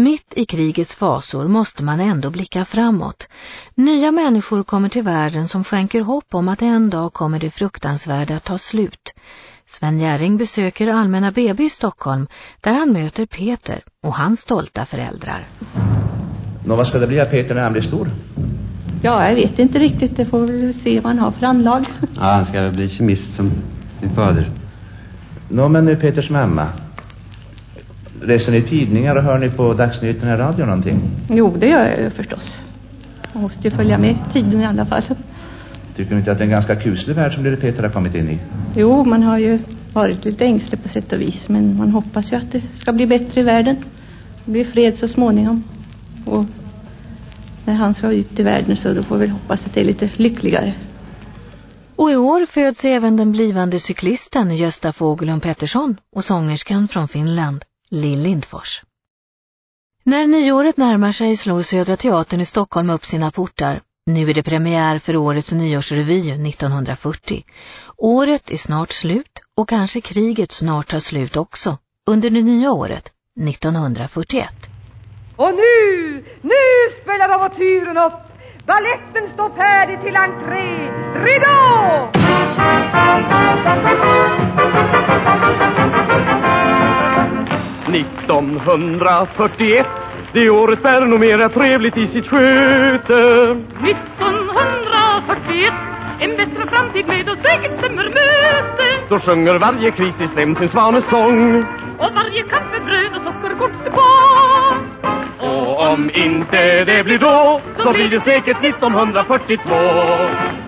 Mitt i krigets fasor måste man ändå blicka framåt. Nya människor kommer till världen som skänker hopp om att en dag kommer det fruktansvärda att ta slut. Sven Gäring besöker Allmänna BB i Stockholm där han möter Peter och hans stolta föräldrar. Nå, vad ska det bli av Peter när han blir stor? Ja, jag vet inte riktigt. Det får vi se vad han har för anlag. Ja, han ska väl bli kemist som sin fader. Nå, men nu Peters mamma. Läser ni tidningar och hör ni på dagsnyheterna i radio någonting? Jo, det gör jag ju förstås. Man måste ju följa med tiden i alla fall. Tycker ni inte att det är en ganska kuslig värld som lille Peter har kommit in i? Jo, man har ju varit lite ängslig på sätt och vis. Men man hoppas ju att det ska bli bättre i världen. Det blir fred så småningom. Och när han ska ut i världen så då får vi hoppas att det är lite lyckligare. Och i år föds även den blivande cyklisten Gösta Fogelund Pettersson och sångerskan från Finland, Lill Lindfors. När nyåret närmar sig slår Södra Teatern i Stockholm upp sina portar. Nu är det premiär för årets nyårsrevy 1940. Året är snart slut och kanske kriget snart tar slut också, under det nya året, 1941. Och nu, nu spelar ouvertyren upp. Balletten står färdig till entré. Ridå! 1941 Det året bär nog mera trevligt i sitt sköte. 1941 En bättre framtid med oss säkert stämmer möte. Då sjunger varje kristisk stäm sin svanesång. Och varje kaffebröd och sockerkort står kvar Och om inte det blir då Så blir det säkert 1942